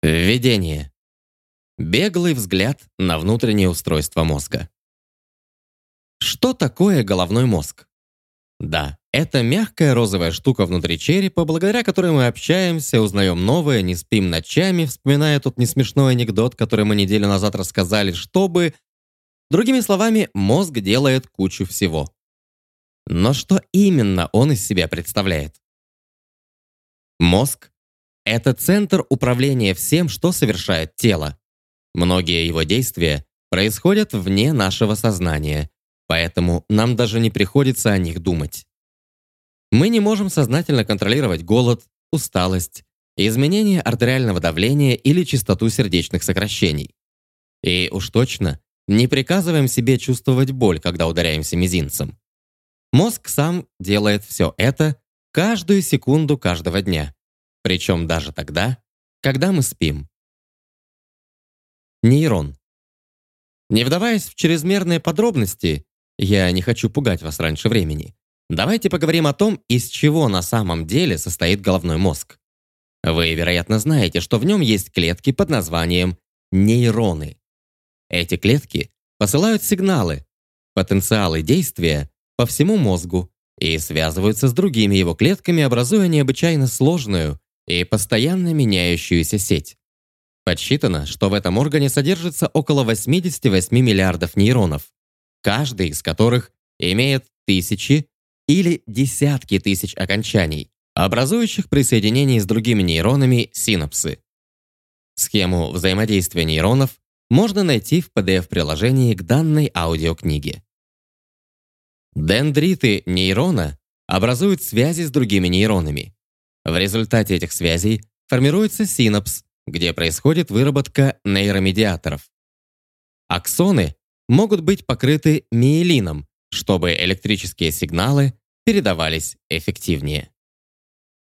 Введение. Беглый взгляд на внутреннее устройство мозга. Что такое головной мозг? Да, это мягкая розовая штука внутри черепа, благодаря которой мы общаемся, узнаем новое, не спим ночами, вспоминая тот несмешной анекдот, который мы неделю назад рассказали, чтобы... Другими словами, мозг делает кучу всего. Но что именно он из себя представляет? Мозг — это центр управления всем, что совершает тело. Многие его действия происходят вне нашего сознания, поэтому нам даже не приходится о них думать. Мы не можем сознательно контролировать голод, усталость, изменение артериального давления или частоту сердечных сокращений. И уж точно не приказываем себе чувствовать боль, когда ударяемся мизинцем. Мозг сам делает все это каждую секунду каждого дня, причем даже тогда, когда мы спим. Нейрон. Не вдаваясь в чрезмерные подробности, я не хочу пугать вас раньше времени. Давайте поговорим о том, из чего на самом деле состоит головной мозг. Вы, вероятно, знаете, что в нем есть клетки под названием нейроны. Эти клетки посылают сигналы, потенциалы действия по всему мозгу и связываются с другими его клетками, образуя необычайно сложную и постоянно меняющуюся сеть. Подсчитано, что в этом органе содержится около 88 миллиардов нейронов, каждый из которых имеет тысячи или десятки тысяч окончаний, образующих при соединении с другими нейронами синапсы. Схему взаимодействия нейронов можно найти в PDF-приложении к данной аудиокниге. Дендриты нейрона образуют связи с другими нейронами. В результате этих связей формируется синапс, где происходит выработка нейромедиаторов. Аксоны могут быть покрыты миелином, чтобы электрические сигналы передавались эффективнее.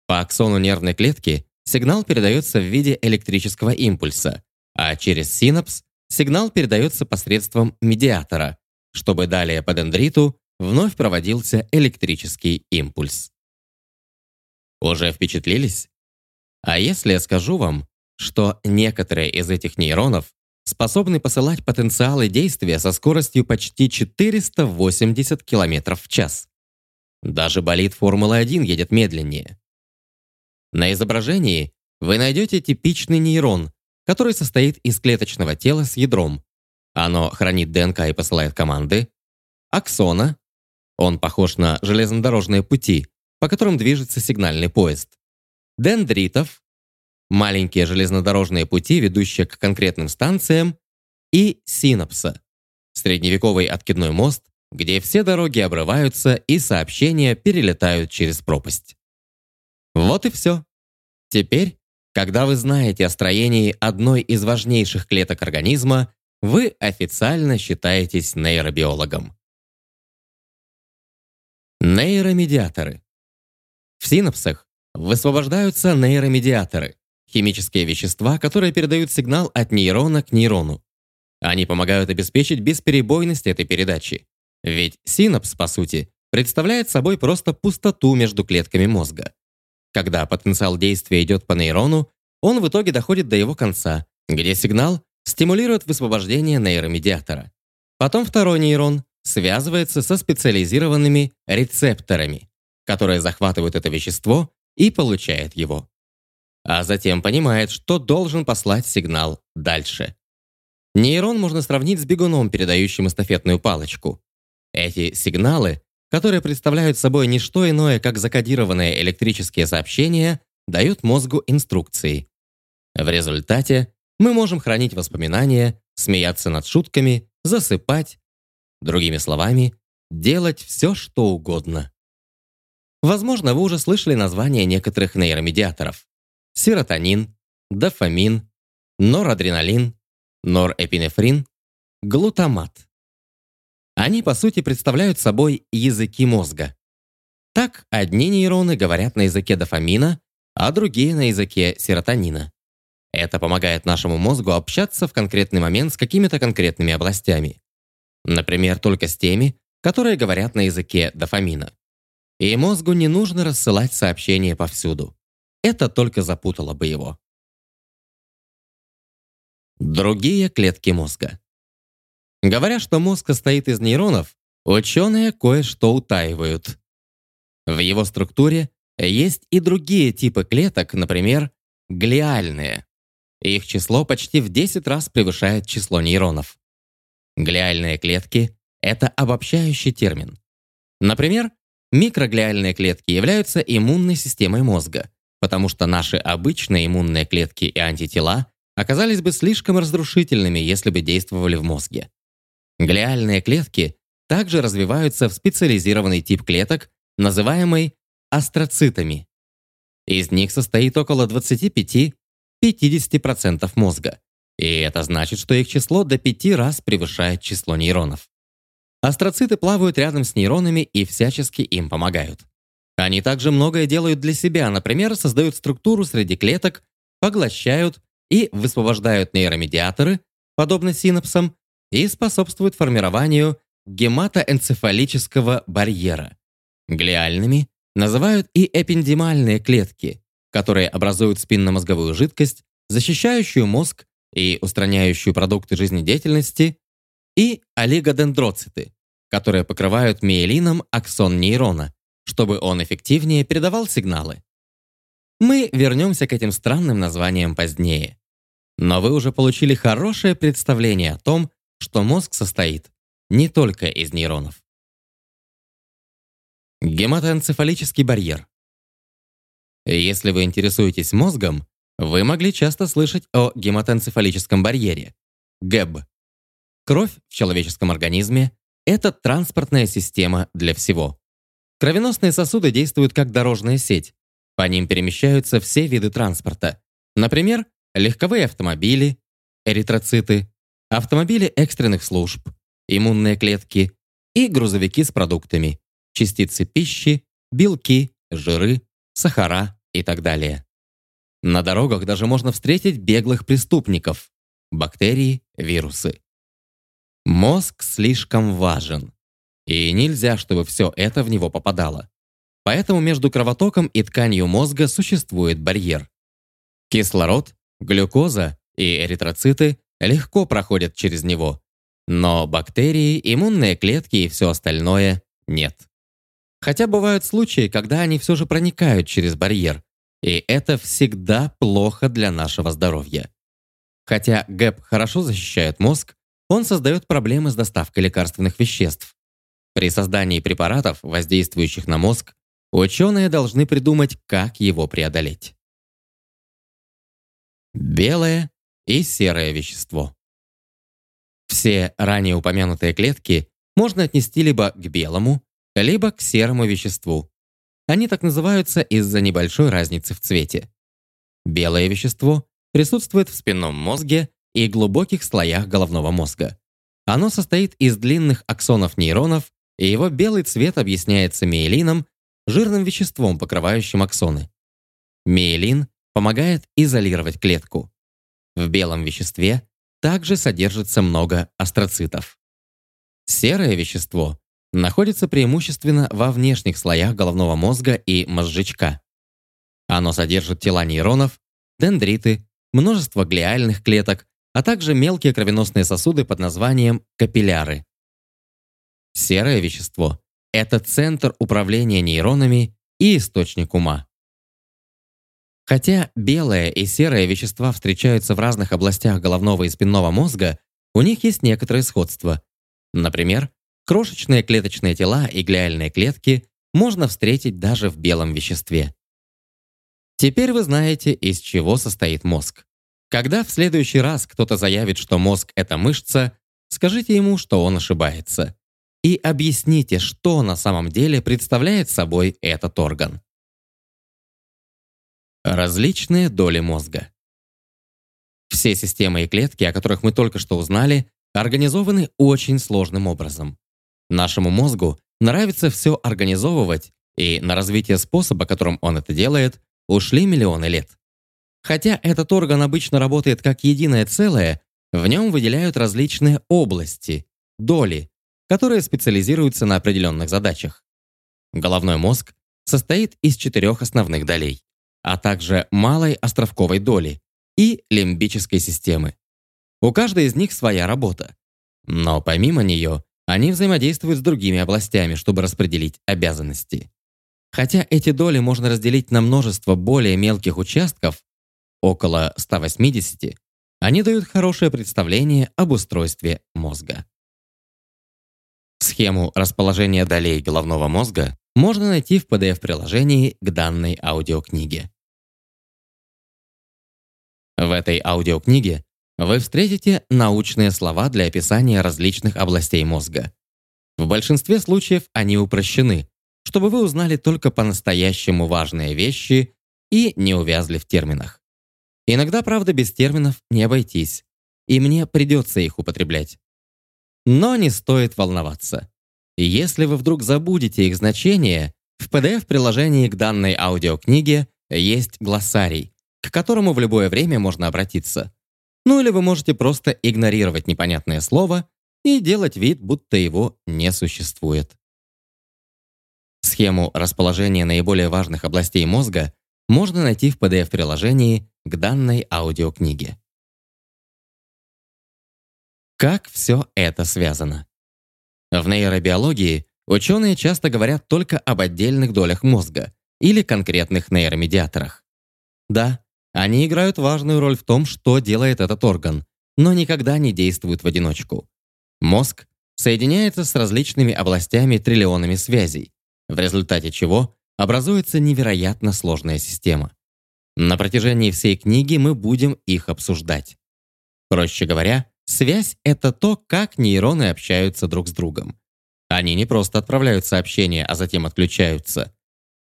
По аксону нервной клетки сигнал передается в виде электрического импульса, а через синапс сигнал передается посредством медиатора, чтобы далее по дендриту вновь проводился электрический импульс. Уже впечатлились? А если я скажу вам, что некоторые из этих нейронов способны посылать потенциалы действия со скоростью почти 480 км в час? Даже болид Формулы-1 едет медленнее. На изображении вы найдете типичный нейрон, который состоит из клеточного тела с ядром. Оно хранит ДНК и посылает команды. Аксона, он похож на железнодорожные пути, по которым движется сигнальный поезд. Дендритов – маленькие железнодорожные пути, ведущие к конкретным станциям, и синапса – средневековый откидной мост, где все дороги обрываются и сообщения перелетают через пропасть. Вот и все. Теперь, когда вы знаете о строении одной из важнейших клеток организма, вы официально считаетесь нейробиологом. Нейромедиаторы. В синапсах высвобождаются нейромедиаторы, химические вещества, которые передают сигнал от нейрона к нейрону. Они помогают обеспечить бесперебойность этой передачи. Ведь синапс, по сути, представляет собой просто пустоту между клетками мозга. Когда потенциал действия идет по нейрону, он в итоге доходит до его конца, где сигнал стимулирует высвобождение нейромедиатора. Потом второй нейрон связывается со специализированными рецепторами, которые захватывают это вещество и получают его. А затем понимает, что должен послать сигнал дальше. Нейрон можно сравнить с бегуном, передающим эстафетную палочку. Эти сигналы, которые представляют собой не что иное, как закодированные электрические сообщения, дают мозгу инструкции. В результате мы можем хранить воспоминания, смеяться над шутками, засыпать, Другими словами, делать все, что угодно. Возможно, вы уже слышали названия некоторых нейромедиаторов. Серотонин, дофамин, норадреналин, норэпинефрин, глутамат. Они, по сути, представляют собой языки мозга. Так, одни нейроны говорят на языке дофамина, а другие на языке серотонина. Это помогает нашему мозгу общаться в конкретный момент с какими-то конкретными областями. Например, только с теми, которые говорят на языке дофамина. И мозгу не нужно рассылать сообщения повсюду. Это только запутало бы его. Другие клетки мозга. Говоря, что мозг состоит из нейронов, ученые кое-что утаивают. В его структуре есть и другие типы клеток, например, глиальные. Их число почти в 10 раз превышает число нейронов. Глиальные клетки — это обобщающий термин. Например, микроглиальные клетки являются иммунной системой мозга, потому что наши обычные иммунные клетки и антитела оказались бы слишком разрушительными, если бы действовали в мозге. Глиальные клетки также развиваются в специализированный тип клеток, называемый астроцитами. Из них состоит около 25-50% мозга, и это значит, что их число до 5 раз превышает число нейронов. Астроциты плавают рядом с нейронами и всячески им помогают. Они также многое делают для себя, например, создают структуру среди клеток, поглощают и высвобождают нейромедиаторы, подобно синапсам, и способствуют формированию гематоэнцефалического барьера. Глиальными называют и эпендимальные клетки, которые образуют спинномозговую жидкость, защищающую мозг и устраняющую продукты жизнедеятельности, и олигодендроциты, которые покрывают миелином аксон нейрона, чтобы он эффективнее передавал сигналы. Мы вернемся к этим странным названиям позднее. Но вы уже получили хорошее представление о том, что мозг состоит не только из нейронов. Гематоэнцефалический барьер. Если вы интересуетесь мозгом, вы могли часто слышать о гематоэнцефалическом барьере – ГЭБ. Кровь в человеческом организме – это транспортная система для всего. Кровеносные сосуды действуют как дорожная сеть. По ним перемещаются все виды транспорта. Например, легковые автомобили, эритроциты, автомобили экстренных служб, иммунные клетки и грузовики с продуктами, частицы пищи, белки, жиры, сахара и так далее. На дорогах даже можно встретить беглых преступников, бактерии, вирусы. Мозг слишком важен, и нельзя, чтобы все это в него попадало. Поэтому между кровотоком и тканью мозга существует барьер. Кислород, глюкоза и эритроциты легко проходят через него, но бактерии, иммунные клетки и все остальное нет. Хотя бывают случаи, когда они все же проникают через барьер, и это всегда плохо для нашего здоровья. Хотя ГЭП хорошо защищает мозг, он создает проблемы с доставкой лекарственных веществ. При создании препаратов, воздействующих на мозг, ученые должны придумать, как его преодолеть. Белое и серое вещество. Все ранее упомянутые клетки можно отнести либо к белому, либо к серому веществу. Они так называются из-за небольшой разницы в цвете. Белое вещество присутствует в спинном мозге и глубоких слоях головного мозга. Оно состоит из длинных аксонов нейронов, и его белый цвет объясняется миелином, жирным веществом, покрывающим аксоны. Миелин помогает изолировать клетку. В белом веществе также содержится много астроцитов. Серое вещество находится преимущественно во внешних слоях головного мозга и мозжечка. Оно содержит тела нейронов, дендриты, множество глиальных клеток, а также мелкие кровеносные сосуды под названием капилляры. Серое вещество – это центр управления нейронами и источник ума. Хотя белое и серое вещества встречаются в разных областях головного и спинного мозга, у них есть некоторые сходства. Например, крошечные клеточные тела и глиальные клетки можно встретить даже в белом веществе. Теперь вы знаете, из чего состоит мозг. Когда в следующий раз кто-то заявит, что мозг — это мышца, скажите ему, что он ошибается. И объясните, что на самом деле представляет собой этот орган. Различные доли мозга. Все системы и клетки, о которых мы только что узнали, организованы очень сложным образом. Нашему мозгу нравится все организовывать, и на развитие способа, которым он это делает, ушли миллионы лет. Хотя этот орган обычно работает как единое целое, в нем выделяют различные области, доли, которые специализируются на определенных задачах. Головной мозг состоит из четырех основных долей а также малой островковой доли и лимбической системы. У каждой из них своя работа. Но помимо нее, они взаимодействуют с другими областями, чтобы распределить обязанности. Хотя эти доли можно разделить на множество более мелких участков, около 180, они дают хорошее представление об устройстве мозга. Схему расположения долей головного мозга можно найти в PDF-приложении к данной аудиокниге. В этой аудиокниге вы встретите научные слова для описания различных областей мозга. В большинстве случаев они упрощены, чтобы вы узнали только по-настоящему важные вещи и не увязли в терминах. Иногда, правда, без терминов не обойтись, и мне придется их употреблять. Но не стоит волноваться. Если вы вдруг забудете их значение, в PDF-приложении к данной аудиокниге есть глоссарий, к которому в любое время можно обратиться. Ну или вы можете просто игнорировать непонятное слово и делать вид, будто его не существует. Схему расположения наиболее важных областей мозга можно найти в PDF-приложении к данной аудиокниге. Как все это связано? В нейробиологии ученые часто говорят только об отдельных долях мозга или конкретных нейромедиаторах. Да, они играют важную роль в том, что делает этот орган, но никогда не действуют в одиночку. Мозг соединяется с различными областями триллионами связей, в результате чего образуется невероятно сложная система. На протяжении всей книги мы будем их обсуждать. Проще говоря, связь — это то, как нейроны общаются друг с другом. Они не просто отправляют сообщения, а затем отключаются.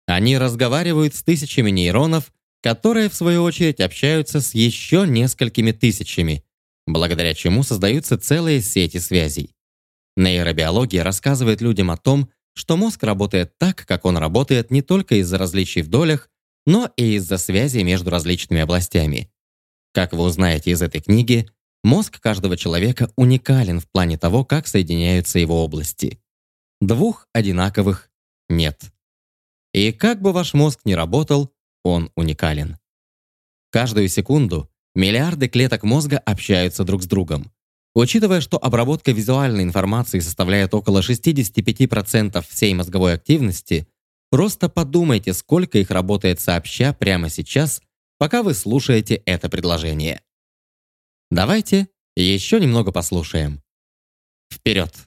Они разговаривают с тысячами нейронов которые, в свою очередь, общаются с еще несколькими тысячами, благодаря чему создаются целые сети связей. Нейробиология рассказывает людям о том, что мозг работает так, как он работает не только из-за различий в долях, но и из-за связей между различными областями. Как вы узнаете из этой книги, мозг каждого человека уникален в плане того, как соединяются его области. Двух одинаковых нет. И как бы ваш мозг ни работал, он уникален. Каждую секунду миллиарды клеток мозга общаются друг с другом. Учитывая, что обработка визуальной информации составляет около 65% всей мозговой активности, просто подумайте, сколько их работает сообща прямо сейчас, пока вы слушаете это предложение. Давайте еще немного послушаем. Вперед!